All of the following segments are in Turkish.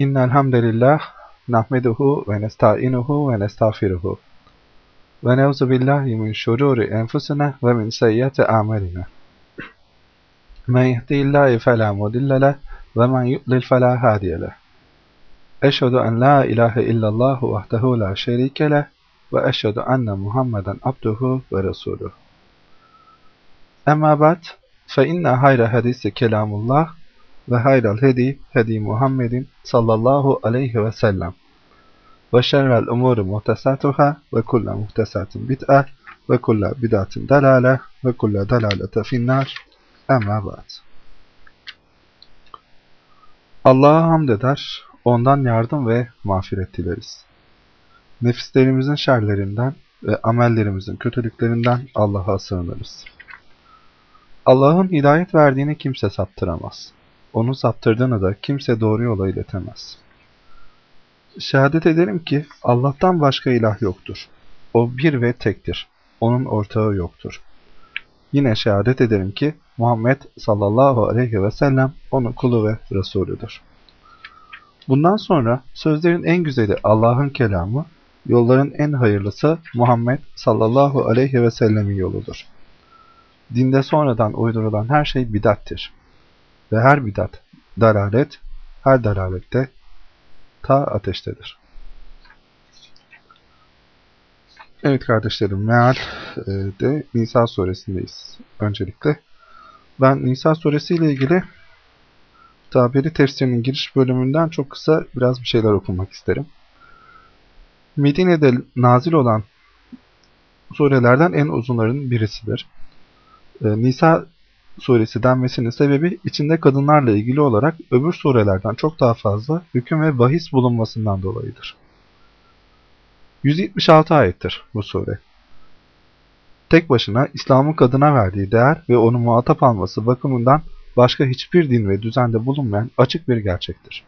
إن الحمد لله نحمده ونستعينه ونستغفره ونعوذ بالله من شرور أنفسنا ومن سيئات أعمالنا. من يهدي الله فلا مضل له ومن يضلل فلا هادي له. أشهد أن لا إله إلا الله وحده لا شريك له وأشهد أن محمدا عبده ورسوله. أما بعد فإن خير حديث كلام الله ve hayral hedi hedi Muhammedin sallallahu aleyhi ve sellem. Ve şerrel umuru muhtesatuhâ ve kulle muhtesatin bid'ah ve kulle bid'atin dalale ve kulle dalalete finnâr. Emma ba'd. Allah'a hamd eder, ondan yardım ve mağfiret dileriz. Nefislerimizin şerlerinden ve amellerimizin kötülüklerinden Allah'a sığınırız. Allah'ın hidayet verdiğini kimse saptıramaz. Onu saptırdığını da kimse doğru yola iletemez. Şehadet ederim ki Allah'tan başka ilah yoktur. O bir ve tektir. Onun ortağı yoktur. Yine şehadet ederim ki Muhammed sallallahu aleyhi ve sellem onun kulu ve Resulüdür. Bundan sonra sözlerin en güzeli Allah'ın kelamı, yolların en hayırlısı Muhammed sallallahu aleyhi ve sellemin yoludur. Dinde sonradan uydurulan her şey bidattir. Ve her bidat, dalalet, her dalalette ta ateştedir. Evet kardeşlerim, meal de Nisa suresindeyiz öncelikle. Ben Nisa suresiyle ilgili tabiri tefsirinin giriş bölümünden çok kısa biraz bir şeyler okumak isterim. Medine'de nazil olan surelerden en uzunların birisidir. E, Nisa suresi denmesinin sebebi içinde kadınlarla ilgili olarak öbür surelerden çok daha fazla hüküm ve bahis bulunmasından dolayıdır. 176 ayettir bu sure. Tek başına İslam'ın kadına verdiği değer ve onu muhatap alması bakımından başka hiçbir din ve düzende bulunmayan açık bir gerçektir.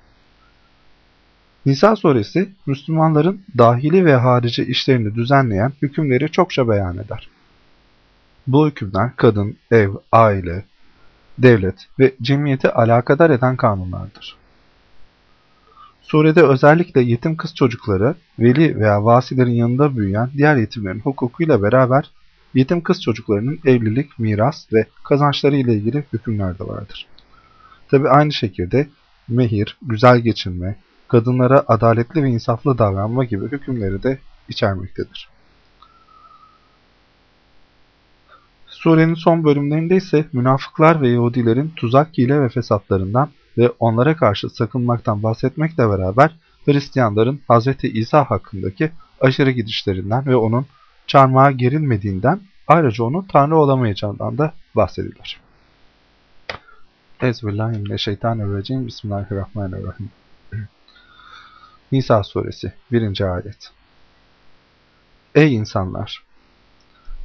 Nisa suresi, Müslümanların dahili ve harici işlerini düzenleyen hükümleri çokça beyan eder. Bu hükümler kadın, ev, aile, devlet ve cemiyeti alakadar eden kanunlardır. Surede özellikle yetim kız çocukları, veli veya vasilerin yanında büyüyen diğer yetimlerin hukukuyla beraber yetim kız çocuklarının evlilik, miras ve kazançları ile ilgili hükümler de vardır. Tabi aynı şekilde mehir, güzel geçinme, kadınlara adaletli ve insaflı davranma gibi hükümleri de içermektedir. Surenin son bölümlerinde ise münafıklar ve Yahudilerin tuzak, hile ve fesatlarından ve onlara karşı sakınmaktan bahsetmekle beraber Hristiyanların Hz. İsa hakkındaki aşırı gidişlerinden ve onun çarmıha gerilmediğinden ayrıca onun Tanrı olamayacağından da bahsedilir. Ezbillahimineşşeytanirracim Bismillahirrahmanirrahim Nisa suresi 1. ayet Ey insanlar!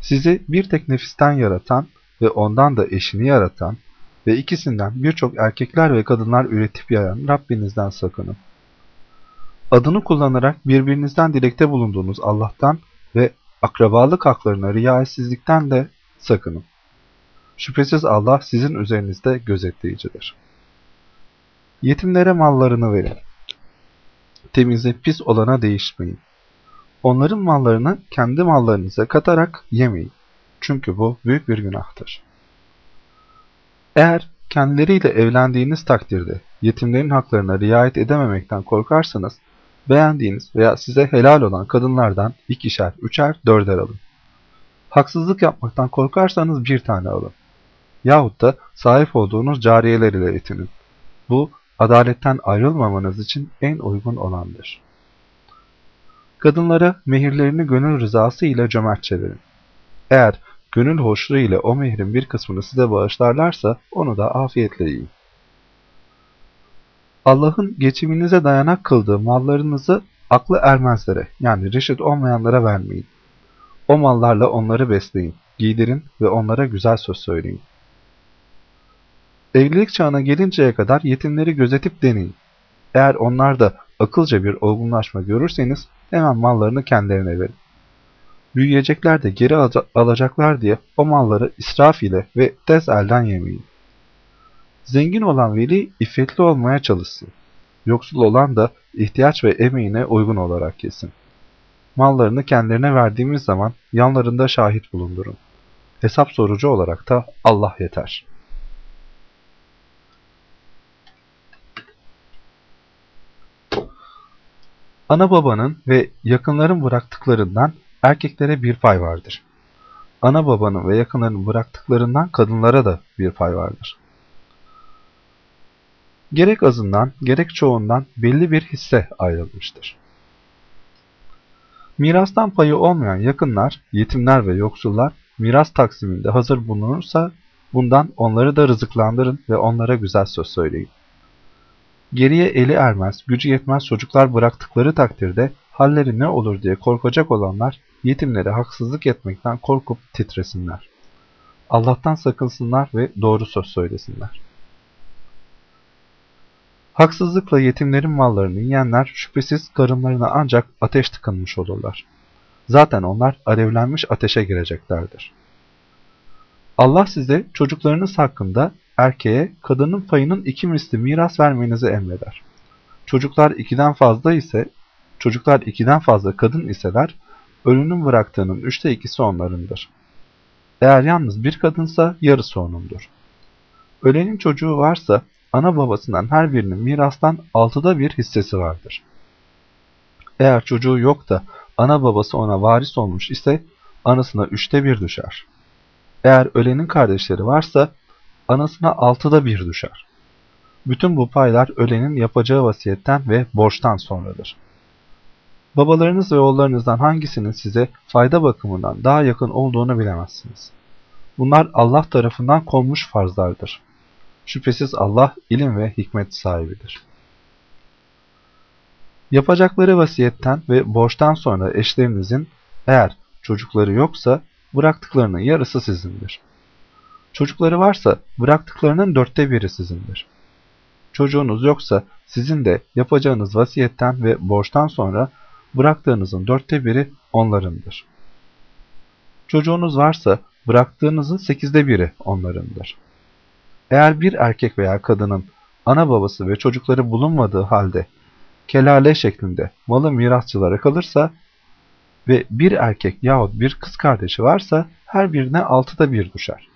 Sizi bir tek nefisten yaratan ve ondan da eşini yaratan ve ikisinden birçok erkekler ve kadınlar üretip yayan Rabbinizden sakının. Adını kullanarak birbirinizden dilekte bulunduğunuz Allah'tan ve akrabalık haklarına riayetsizlikten de sakının. Şüphesiz Allah sizin üzerinizde gözetleyicidir. Yetimlere mallarını verin. Temize pis olana değişmeyin. Onların mallarını kendi mallarınıza katarak yemeyin. Çünkü bu büyük bir günahtır. Eğer kendileriyle evlendiğiniz takdirde yetimlerin haklarına riayet edememekten korkarsanız, beğendiğiniz veya size helal olan kadınlardan ikişer, üçer, dörder alın. Haksızlık yapmaktan korkarsanız bir tane alın. Yahut da sahip olduğunuz cariyeler ile yetinin. Bu, adaletten ayrılmamanız için en uygun olandır. Kadınlara mehirlerini gönül rızası ile cömertçe verin. Eğer gönül hoşluğu ile o mehrin bir kısmını size bağışlarlarsa onu da afiyetle yiyin. Allah'ın geçiminize dayanak kıldığı mallarınızı aklı ermezlere yani reşit olmayanlara vermeyin. O mallarla onları besleyin, giydirin ve onlara güzel söz söyleyin. Evlilik çağına gelinceye kadar yetimleri gözetip deneyin. Eğer onlar da akılca bir olgunlaşma görürseniz hemen mallarını kendilerine verin. Büyüyecekler de geri alacaklar diye o malları israf ile ve tez elden yemeyin. Zengin olan veli iffetli olmaya çalışsın. yoksul olan da ihtiyaç ve emeğine uygun olarak yesin. Mallarını kendilerine verdiğimiz zaman yanlarında şahit bulundurun. Hesap sorucu olarak da Allah yeter. Ana babanın ve yakınların bıraktıklarından erkeklere bir pay vardır. Ana babanın ve yakınların bıraktıklarından kadınlara da bir pay vardır. Gerek azından gerek çoğundan belli bir hisse ayrılmıştır. Mirastan payı olmayan yakınlar, yetimler ve yoksullar miras taksiminde hazır bulunursa bundan onları da rızıklandırın ve onlara güzel söz söyleyin. Geriye eli ermez, gücü yetmez çocuklar bıraktıkları takdirde halleri ne olur diye korkacak olanlar yetimlere haksızlık etmekten korkup titresinler. Allah'tan sakınsınlar ve doğru söz söylesinler. Haksızlıkla yetimlerin mallarını yiyenler şüphesiz karınlarına ancak ateş tıkanmış olurlar. Zaten onlar alevlenmiş ateşe gireceklerdir. Allah size çocuklarınız hakkında erkeğe kadının payının iki misli miras vermenizi emreder. Çocuklar ikiden fazla ise, çocuklar ikiden fazla kadın iseler, ölünün bıraktığının üçte ikisi onlarındır. Eğer yalnız bir kadınsa yarısı onundur. Ölenin çocuğu varsa ana babasından her birinin mirastan altıda bir hissesi vardır. Eğer çocuğu yok da ana babası ona varis olmuş ise anasına üçte bir düşer. Eğer ölenin kardeşleri varsa anasına altıda bir düşer. Bütün bu paylar ölenin yapacağı vasiyetten ve borçtan sonradır. Babalarınız ve oğullarınızdan hangisinin size fayda bakımından daha yakın olduğunu bilemezsiniz. Bunlar Allah tarafından konmuş farzlardır. Şüphesiz Allah ilim ve hikmet sahibidir. Yapacakları vasiyetten ve borçtan sonra eşlerinizin eğer çocukları yoksa bıraktıklarının yarısı sizindir. Çocukları varsa bıraktıklarının dörtte biri sizindir. Çocuğunuz yoksa sizin de yapacağınız vasiyetten ve borçtan sonra bıraktığınızın dörtte biri onlarındır. Çocuğunuz varsa bıraktığınızın sekizde biri onlarındır. Eğer bir erkek veya kadının ana babası ve çocukları bulunmadığı halde kelale şeklinde malı mirasçılara kalırsa ve bir erkek yahut bir kız kardeşi varsa her birine altıda bir düşer.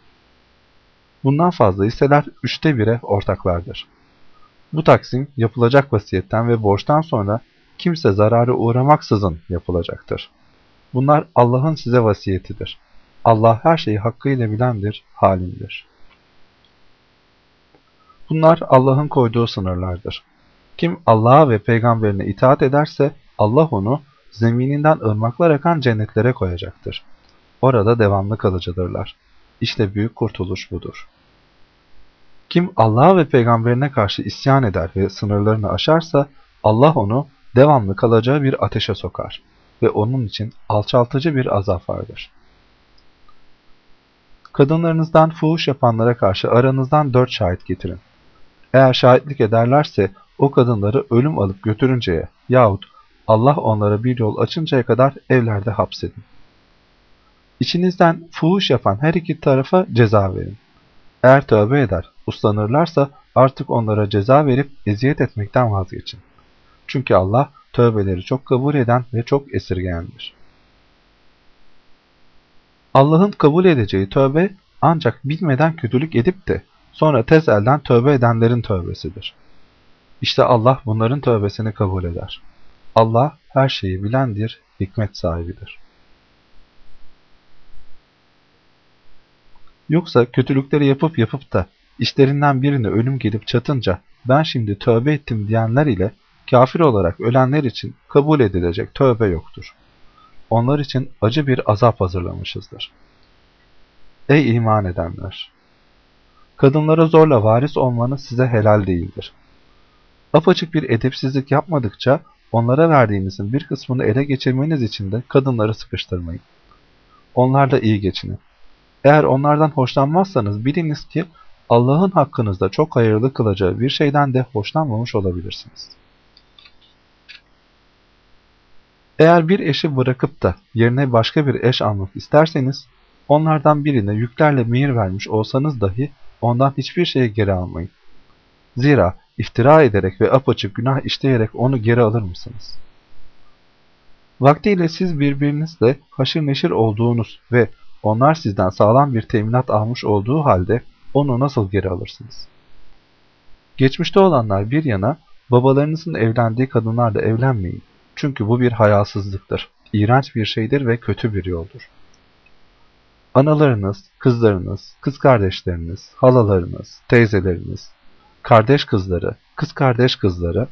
Bundan fazla hisseler üçte bire ortaklardır. Bu taksim yapılacak vasiyetten ve borçtan sonra kimse zararı uğramaksızın yapılacaktır. Bunlar Allah'ın size vasiyetidir. Allah her şeyi hakkıyla bilendir, halimdir. Bunlar Allah'ın koyduğu sınırlardır. Kim Allah'a ve peygamberine itaat ederse Allah onu zemininden ırmaklar akan cennetlere koyacaktır. Orada devamlı kalıcıdırlar. İşte büyük kurtuluş budur. Kim Allah'a ve peygamberine karşı isyan eder ve sınırlarını aşarsa Allah onu devamlı kalacağı bir ateşe sokar ve onun için alçaltıcı bir azap vardır. Kadınlarınızdan fuhuş yapanlara karşı aranızdan dört şahit getirin. Eğer şahitlik ederlerse o kadınları ölüm alıp götürünceye yahut Allah onlara bir yol açıncaya kadar evlerde hapsedin. İçinizden fuhuş yapan her iki tarafa ceza verin. Eğer tövbe eder, uslanırlarsa artık onlara ceza verip eziyet etmekten vazgeçin. Çünkü Allah tövbeleri çok kabul eden ve çok esirgeyendir. Allah'ın kabul edeceği tövbe ancak bilmeden kötülük edip de sonra tez elden tövbe edenlerin tövbesidir. İşte Allah bunların tövbesini kabul eder. Allah her şeyi bilendir, hikmet sahibidir. Yoksa kötülükleri yapıp yapıp da işlerinden birine ölüm gelip çatınca ben şimdi tövbe ettim diyenler ile kafir olarak ölenler için kabul edilecek tövbe yoktur. Onlar için acı bir azap hazırlamışızdır. Ey iman edenler! Kadınlara zorla varis olmanız size helal değildir. Apaçık bir edepsizlik yapmadıkça onlara verdiğinizin bir kısmını ele geçirmeniz için de kadınları sıkıştırmayın. Onlarla iyi geçinin. Eğer onlardan hoşlanmazsanız biliniz ki Allah'ın hakkınızda çok hayırlı kılacağı bir şeyden de hoşlanmamış olabilirsiniz. Eğer bir eşi bırakıp da yerine başka bir eş almak isterseniz, onlardan birine yüklerle mehir vermiş olsanız dahi ondan hiçbir şeyi geri almayın. Zira iftira ederek ve apaçık günah işleyerek onu geri alır mısınız? Vaktiyle siz birbirinizle haşır neşir olduğunuz ve onlar sizden sağlam bir teminat almış olduğu halde onu nasıl geri alırsınız? Geçmişte olanlar bir yana babalarınızın evlendiği kadınlarla evlenmeyin. Çünkü bu bir hayasızlıktır, iğrenç bir şeydir ve kötü bir yoldur. Analarınız, kızlarınız, kız kardeşleriniz, halalarınız, teyzeleriniz, kardeş kızları, kız kardeş kızları,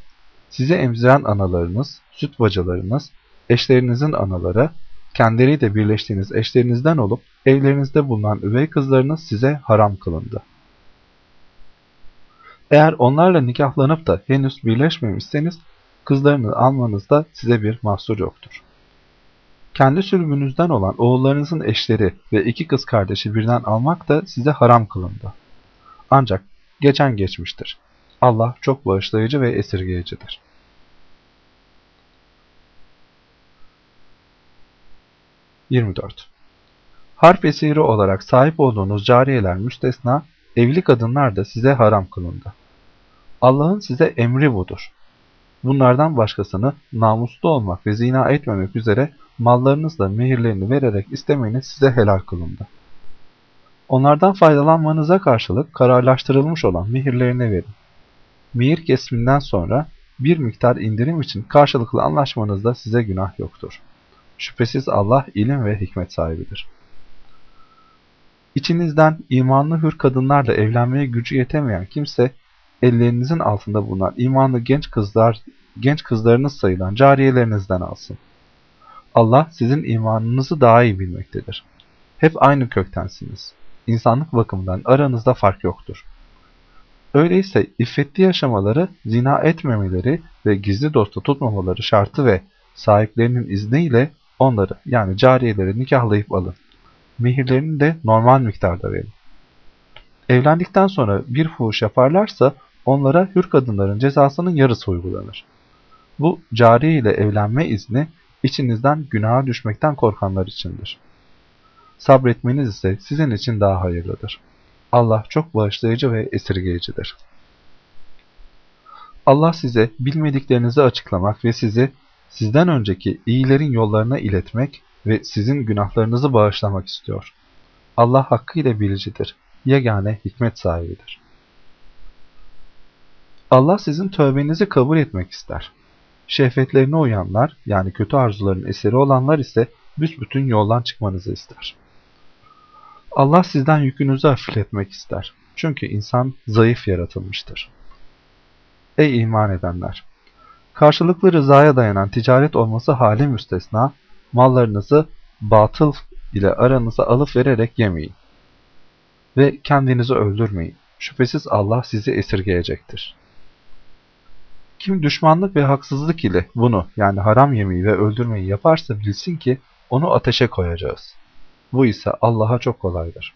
size emziren analarınız, süt bacılarınız, eşlerinizin anaları, kendileriyle birleştiğiniz eşlerinizden olup evlerinizde bulunan üvey kızlarınız size haram kılındı. Eğer onlarla nikahlanıp da henüz birleşmemişseniz, kızlarını almanızda size bir mahsur yoktur. Kendi sürümünüzden olan oğullarınızın eşleri ve iki kız kardeşi birden almak da size haram kılındı. Ancak geçen geçmiştir. Allah çok bağışlayıcı ve esirgeyicidir. (24) Harp esiri olarak sahip olduğunuz cariyeler müstesna, evli kadınlar da size haram kılındı. Allah'ın size emri budur. Bunlardan başkasını namuslu olmak ve zina etmemek üzere mallarınızla mehirlerini vererek istemeniz size helal kılındı. Onlardan faydalanmanıza karşılık kararlaştırılmış olan mehirlerini verin. Mihir kesiminden sonra bir miktar indirim için karşılıklı anlaşmanızda size günah yoktur. Şüphesiz Allah ilim ve hikmet sahibidir. İçinizden imanlı hür kadınlarla evlenmeye gücü yetemeyen kimse ellerinizin altında bulunan imanlı genç kızlar, genç kızlarınız sayılan cariyelerinizden alsın. Allah sizin imanınızı daha iyi bilmektedir. Hep aynı köktensiniz. İnsanlık bakımından aranızda fark yoktur. Öyleyse iffetli yaşamaları, zina etmemeleri ve gizli dostu tutmamaları şartı ve sahiplerinin izniyle onları yani cariyeleri nikahlayıp alın. Mehirlerini de normal miktarda verin. Evlendikten sonra bir fuhuş yaparlarsa onlara hür kadınların cezasının yarısı uygulanır. Bu cariye ile evlenme izni içinizden günaha düşmekten korkanlar içindir. Sabretmeniz ise sizin için daha hayırlıdır. Allah çok bağışlayıcı ve esirgeyicidir. Allah size bilmediklerinizi açıklamak ve sizi sizden önceki iyilerin yollarına iletmek ve sizin günahlarınızı bağışlamak istiyor. Allah hakkıyla bilicidir, yegane hikmet sahibidir. Allah sizin tövbenizi kabul etmek ister. Şehvetlerine uyanlar, yani kötü arzuların eseri olanlar ise büsbütün yoldan çıkmanızı ister. Allah sizden yükünüzü hafifletmek ister. Çünkü insan zayıf yaratılmıştır. Ey iman edenler! Karşılıklı rızaya dayanan ticaret olması hali müstesna, mallarınızı batıl ile aranıza alıp vererek yemeyin. Ve kendinizi öldürmeyin. Şüphesiz Allah sizi esirgeyecektir. Kim düşmanlık ve haksızlık ile bunu yani haram yemeği ve öldürmeyi yaparsa bilsin ki onu ateşe koyacağız. Bu ise Allah'a çok kolaydır.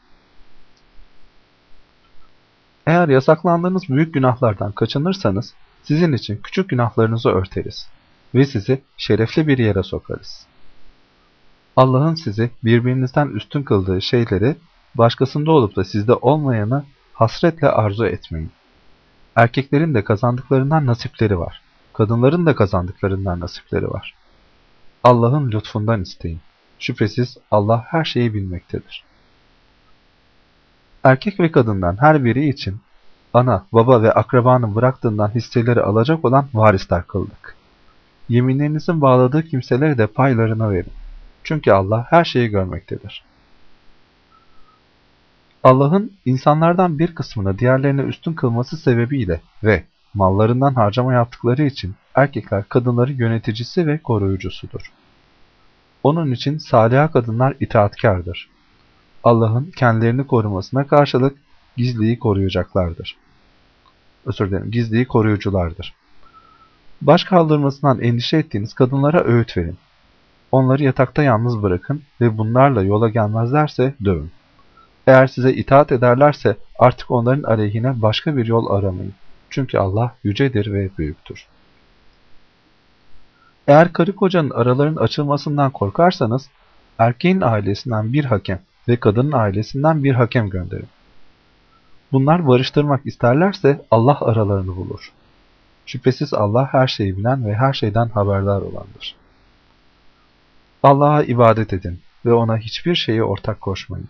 Eğer yasaklandığınız büyük günahlardan kaçınırsanız sizin için küçük günahlarınızı örteriz ve sizi şerefli bir yere sokarız. Allah'ın sizi birbirinizden üstün kıldığı şeyleri başkasında olup da sizde olmayanı hasretle arzu etmeyin. Erkeklerin de kazandıklarından nasipleri var. Kadınların da kazandıklarından nasipleri var. Allah'ın lütfundan isteyin. Şüphesiz Allah her şeyi bilmektedir. Erkek ve kadından her biri için ana, baba ve akrabanın bıraktığından hisseleri alacak olan varisler kıldık. Yeminlerinizin bağladığı kimselere de paylarına verin. Çünkü Allah her şeyi görmektedir. Allah'ın insanlardan bir kısmını diğerlerine üstün kılması sebebiyle ve mallarından harcama yaptıkları için erkekler kadınları yöneticisi ve koruyucusudur. Onun için salih kadınlar itaatkardır. Allah'ın kendilerini korumasına karşılık gizliyi koruyacaklardır. Özür dilerim, gizliyi koruyuculardır. Baş kaldırmasından endişe ettiğiniz kadınlara öğüt verin. Onları yatakta yalnız bırakın ve bunlarla yola gelmezlerse dövün. Eğer size itaat ederlerse artık onların aleyhine başka bir yol aramayın. Çünkü Allah yücedir ve büyüktür. Eğer karı kocanın araların açılmasından korkarsanız, erkeğin ailesinden bir hakem ve kadının ailesinden bir hakem gönderin. Bunlar barıştırmak isterlerse Allah aralarını bulur. Şüphesiz Allah her şeyi bilen ve her şeyden haberdar olandır. Allah'a ibadet edin ve ona hiçbir şeyi ortak koşmayın.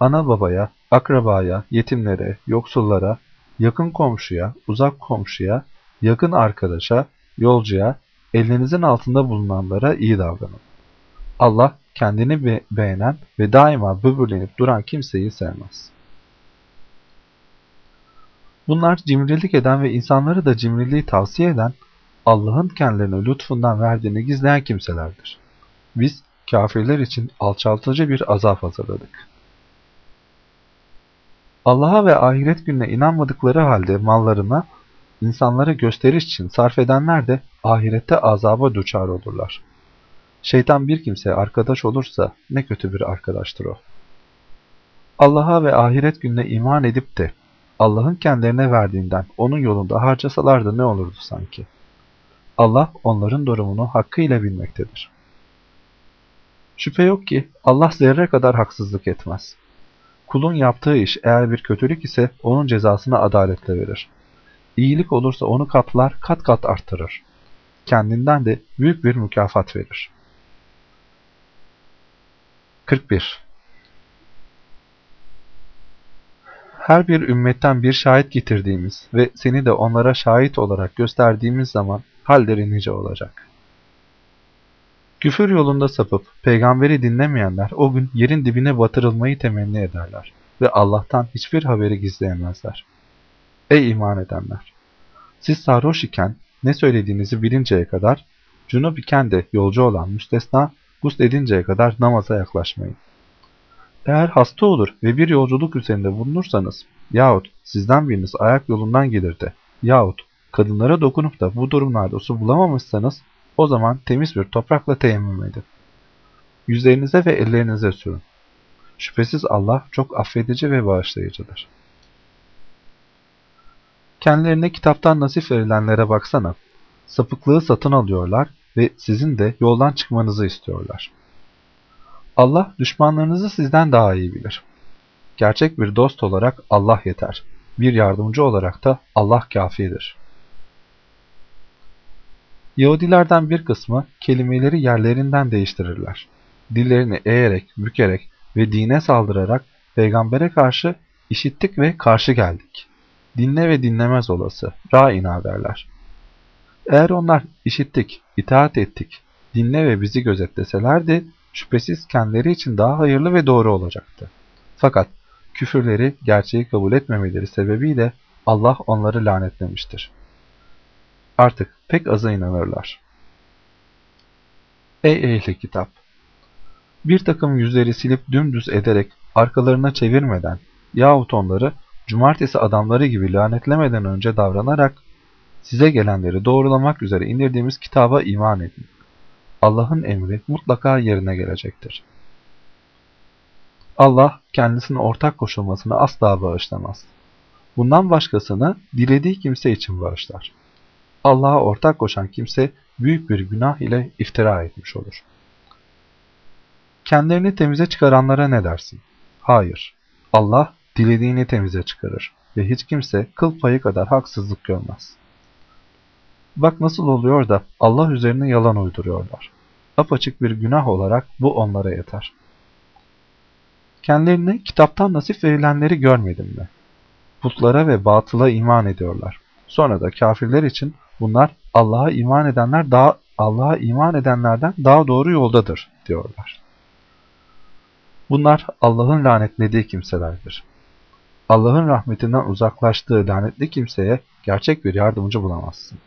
Ana babaya, akrabaya, yetimlere, yoksullara, yakın komşuya, uzak komşuya, yakın arkadaşa, yolcuya, elinizin altında bulunanlara iyi davranın. Allah kendini be beğenen ve daima böbürlenip duran kimseyi sevmez. Bunlar cimrilik eden ve insanları da cimriliği tavsiye eden, Allah'ın kendilerine lütfundan verdiğini gizleyen kimselerdir. Biz kafirler için alçaltıcı bir azap hazırladık. Allah'a ve ahiret gününe inanmadıkları halde mallarına, insanlara gösteriş için sarf edenler de ahirette azaba duçar olurlar. Şeytan bir kimseye arkadaş olursa ne kötü bir arkadaştır o. Allah'a ve ahiret gününe iman edip de Allah'ın kendilerine verdiğinden onun yolunda harcasalardı ne olurdu sanki? Allah onların durumunu hakkıyla bilmektedir. Şüphe yok ki Allah zerre kadar haksızlık etmez. Kulun yaptığı iş eğer bir kötülük ise onun cezasını adaletle verir. İyilik olursa onu katlar, kat kat arttırır. Kendinden de büyük bir mükafat verir. 41. Her bir ümmetten bir şahit getirdiğimiz ve seni de onlara şahit olarak gösterdiğimiz zaman halleri nice olacak. Küfür yolunda sapıp peygamberi dinlemeyenler o gün yerin dibine batırılmayı temenni ederler ve Allah'tan hiçbir haberi gizleyemezler. Ey iman edenler! Siz sarhoş iken ne söylediğinizi bilinceye kadar, cunub iken de yolcu olan müstesna, gusl edinceye kadar namaza yaklaşmayın. Eğer hasta olur ve bir yolculuk üzerinde bulunursanız yahut sizden biriniz ayak yolundan gelirdi yahut kadınlara dokunup da bu durumlarda su bulamamışsanız o zaman temiz bir toprakla teyemmüm edin. Yüzlerinize ve ellerinize sürün. Şüphesiz Allah çok affedici ve bağışlayıcıdır. Kendilerine kitaptan nasip verilenlere baksana. Sapıklığı satın alıyorlar ve sizin de yoldan çıkmanızı istiyorlar. Allah düşmanlarınızı sizden daha iyi bilir. Gerçek bir dost olarak Allah yeter. Bir yardımcı olarak da Allah kafidir. Yahudilerden bir kısmı kelimeleri yerlerinden değiştirirler. Dillerini eğerek, bükerek ve dine saldırarak peygambere karşı işittik ve karşı geldik. Dinle ve dinlemez olası, ra'ina derler. Eğer onlar işittik, itaat ettik, dinle ve bizi gözetleselerdi, şüphesiz kendileri için daha hayırlı ve doğru olacaktı. Fakat küfürleri, gerçeği kabul etmemeleri sebebiyle Allah onları lanetlemiştir. Artık pek aza inanırlar. Ey ehli kitap! Bir takım yüzleri silip dümdüz ederek arkalarına çevirmeden yahut onları cumartesi adamları gibi lanetlemeden önce davranarak size gelenleri doğrulamak üzere indirdiğimiz kitaba iman edin. Allah'ın emri mutlaka yerine gelecektir. Allah kendisine ortak koşulmasını asla bağışlamaz. Bundan başkasını dilediği kimse için bağışlar. Allah'a ortak koşan kimse büyük bir günah ile iftira etmiş olur. Kendilerini temize çıkaranlara ne dersin? Hayır. Allah dilediğini temize çıkarır ve hiç kimse kıl payı kadar haksızlık görmez. Bak nasıl oluyor da Allah üzerine yalan uyduruyorlar. Apaçık bir günah olarak bu onlara yeter. Kendilerine kitaptan nasip verilenleri görmedin mi? Putlara ve batıla iman ediyorlar. Sonra da kafirler için bunlar Allah'a iman edenler daha Allah'a iman edenlerden daha doğru yoldadır diyorlar. Bunlar Allah'ın lanetlediği kimselerdir. Allah'ın rahmetinden uzaklaştığı lanetli kimseye gerçek bir yardımcı bulamazsın.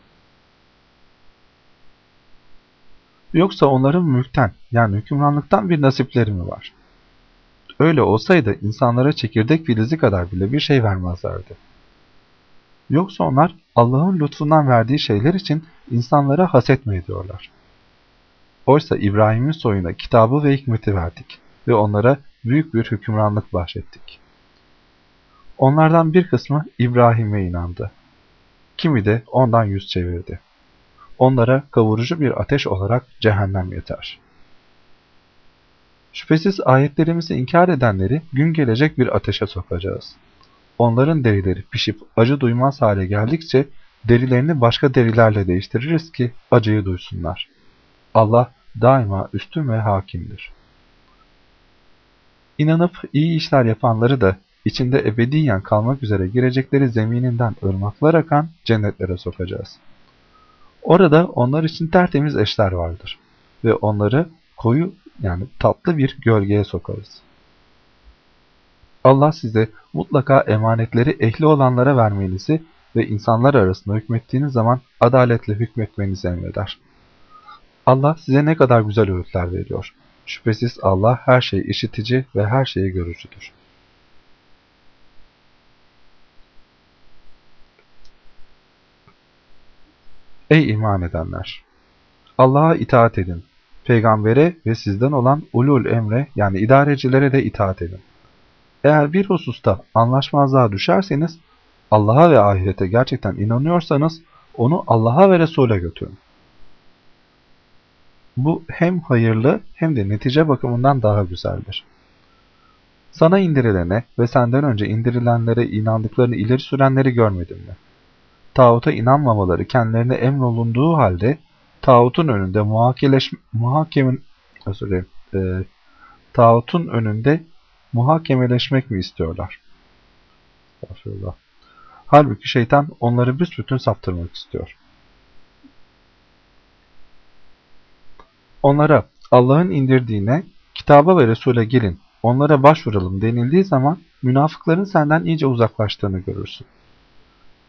Yoksa onların mülkten yani hükümranlıktan bir nasipleri mi var? Öyle olsaydı insanlara çekirdek filizi kadar bile bir şey vermezlerdi. Yoksa onlar Allah'ın lütfundan verdiği şeyler için insanlara haset mi ediyorlar? Oysa İbrahim'in soyuna kitabı ve hikmeti verdik ve onlara büyük bir hükümranlık bahşettik. Onlardan bir kısmı İbrahim'e inandı. Kimi de ondan yüz çevirdi. Onlara kavurucu bir ateş olarak cehennem yeter. Şüphesiz ayetlerimizi inkar edenleri gün gelecek bir ateşe sokacağız. Onların derileri pişip acı duymaz hale geldikçe derilerini başka derilerle değiştiririz ki acıyı duysunlar. Allah daima üstün ve hakimdir. İnanıp iyi işler yapanları da içinde ebediyen kalmak üzere girecekleri zemininden ırmaklar akan cennetlere sokacağız. Orada onlar için tertemiz eşler vardır ve onları koyu yani tatlı bir gölgeye sokarız. Allah size mutlaka emanetleri ehli olanlara vermenizi ve insanlar arasında hükmettiğiniz zaman adaletle hükmetmenizi emreder. Allah size ne kadar güzel öğütler veriyor. Şüphesiz Allah her şeyi işitici ve her şeyi görücüdür. Ey iman edenler! Allah'a itaat edin. Peygambere ve sizden olan ulul emre yani idarecilere de itaat edin. Eğer bir hususta anlaşmazlığa düşerseniz, Allah'a ve ahirete gerçekten inanıyorsanız, onu Allah'a ve Resul'e götürün. Bu hem hayırlı hem de netice bakımından daha güzeldir. Sana indirilene ve senden önce indirilenlere inandıklarını ileri sürenleri görmedin mi? Tağuta inanmamaları kendilerine emrolunduğu halde tağutun önünde muhakemin, özür dilerim, e, tağutun önünde muhakemeleşmek mi istiyorlar? Halbuki şeytan onları büsbütün saptırmak istiyor. Onlara Allah'ın indirdiğine, kitaba ve Resul'e gelin, onlara başvuralım denildiği zaman münafıkların senden iyice uzaklaştığını görürsün.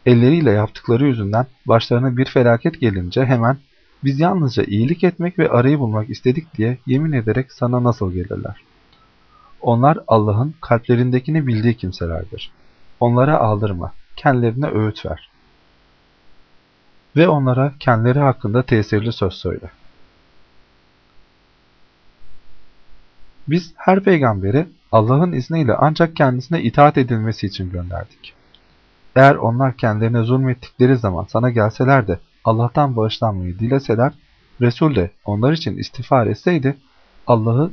Elleriyle yaptıkları yüzünden başlarına bir felaket gelince hemen biz yalnızca iyilik etmek ve arayı bulmak istedik diye yemin ederek sana nasıl gelirler? Onlar Allah'ın kalplerindekini bildiği kimselerdir. Onlara aldırma, kendilerine öğüt ver. Ve onlara kendileri hakkında tesirli söz söyle. Biz her peygamberi Allah'ın izniyle ancak kendisine itaat edilmesi için gönderdik. Eğer onlar kendilerine zulmettikleri zaman sana gelseler de Allah'tan bağışlanmayı dileseler, Resul de onlar için istiğfar etseydi, Allah'ı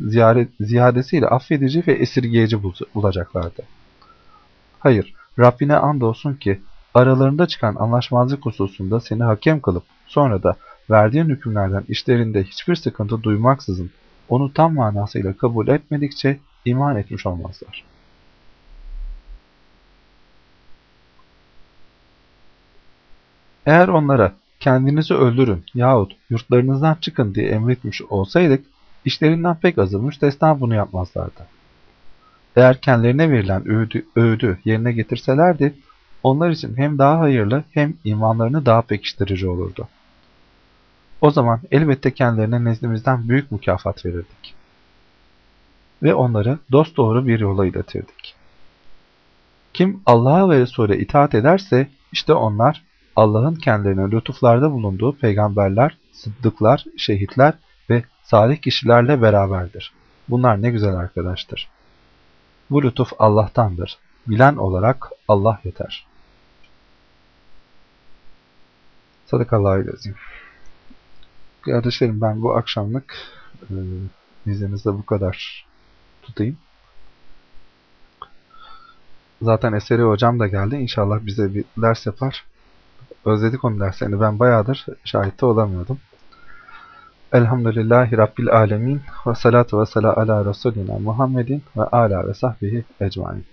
ziyadesiyle affedici ve esirgeyici bulacaklardı. Hayır, Rabbine andolsun ki aralarında çıkan anlaşmazlık hususunda seni hakem kılıp sonra da verdiğin hükümlerden işlerinde hiçbir sıkıntı duymaksızın onu tam manasıyla kabul etmedikçe iman etmiş olmazlar. Eğer onlara kendinizi öldürün yahut yurtlarınızdan çıkın diye emretmiş olsaydık, işlerinden pek azı müstesna bunu yapmazlardı. Eğer kendilerine verilen öğüdü, öğüdü yerine getirselerdi, onlar için hem daha hayırlı hem imanlarını daha pekiştirici olurdu. O zaman elbette kendilerine nezdimizden büyük mükafat verirdik. Ve onları dosdoğru bir yola iletirdik. Kim Allah'a ve Resul'e itaat ederse, işte onlar Allah'ın kendilerine lütuflarda bulunduğu peygamberler, sıddıklar, şehitler ve salih kişilerle beraberdir. Bunlar ne güzel arkadaştır. Bu lütuf Allah'tandır. Bilen olarak Allah yeter. Sadakallahu azim. Kardeşlerim ben bu akşamlık e, izninizle bu kadar tutayım. Zaten Eseri hocam da geldi. İnşallah bize bir ders yapar. Özledik onun derslerini. Ben bayağıdır şahitte olamıyordum. Elhamdülillahi Rabbil Alemin ve salatu ve sela ala Resulina Muhammedin ve ala ve sahbihi ecmain.